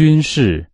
军事